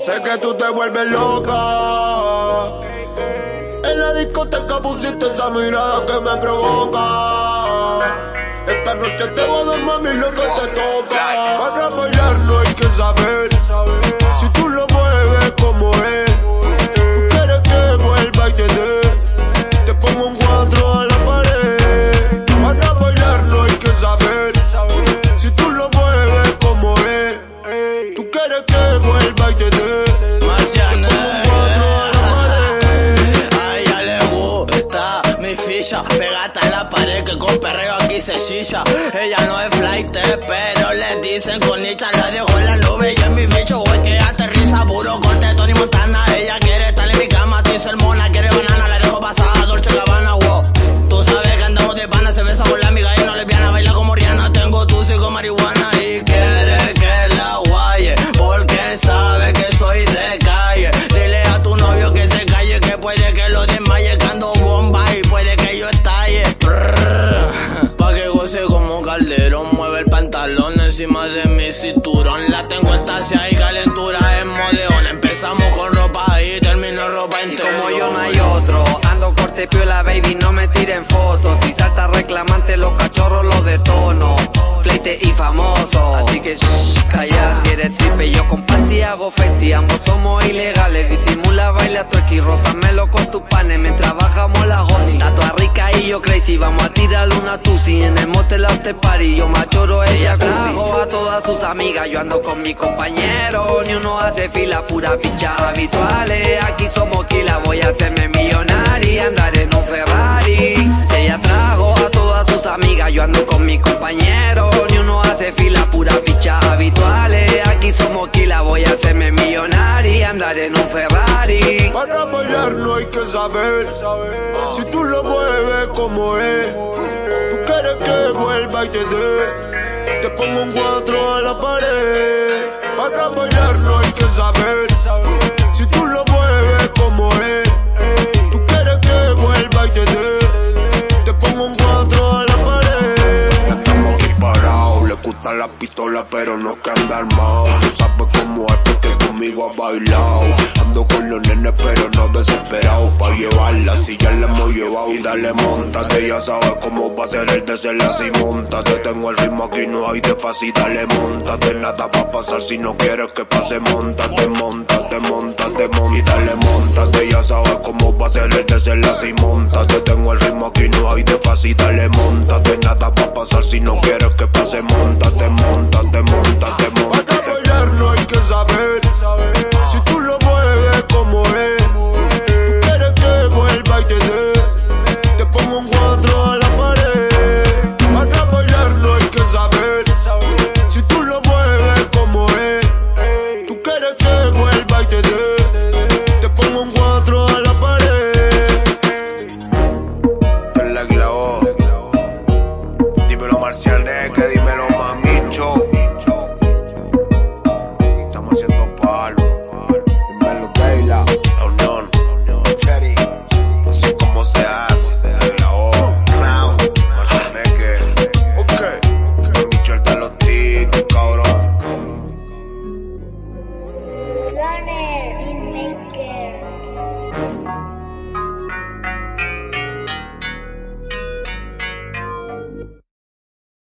Sé que tú te vuelves loca. En la discoteca pusiste esa mirada que me provoca. Esta noche te voy a dar mami lo que te toca. Para bailar no hay que saber. Que vuelva y te dé. Marciana. A ella le gusta mi ficha, pegata en la pared que con perreo aquí se chicha. Ella no es flight, pero le dicen con la dejo en la nube y en mi encima de mi cinturón. La tengo estacia y calentura en modeón. Empezamos con ropa y termino ropa Si interior. como yo no hay otro, ando corte piola baby, no me tiren fotos. Si salta reclamante, los cachorros los detono. Pleite y famoso, así que shh, calla si eres tripe. Yo compartí, hago festi, ambos somos ilegales. Disimula, baila tu y rózamelo con tus panes mientras bajamos la honey. Tatua rica y yo crazy, vamos a tirar una tusi en el motel after party. Yo machoro, ella trajo a todas sus amigas. Yo ando con mi compañero, ni uno hace fila, pura ficha habituales. Aquí somos kila, voy a hacerme millonaria, andar en un Ferrari. Si ella trajo amigas, yo ando con mi compañero, ni uno hace fila, pura ficha habituales. Aquí somos kila, voy a hacerme millonaria, andar en un Ferrari. Para bailar no hay que saber si tú lo mueves como es. Tú quieres que vuelva y te dé. Te pongo un cuatro a la pared. Para bailar no hay que saber la pistola, pero no que andar más. Tú sabes cómo es porque conmigo ha bailado. Ando con los nenes, pero no desesperado. Pa' llevarla, si ya la hemos llevado. Y dale, montate, ya sabes cómo va a ser el desenlace. Y montate, tengo el ritmo aquí, no hay de fácil. Dale, montate, nada va pasar si no quieres que pase. Montate, montate, montate, montate. Y dale, montate, ya sabes cómo va a ser el desenlace. Y montate, tengo el ritmo aquí, no hay de fácil. Dale, montate, nada va pasar si no quieres que pase. Montate, montate, conecte, dímelo mamicho.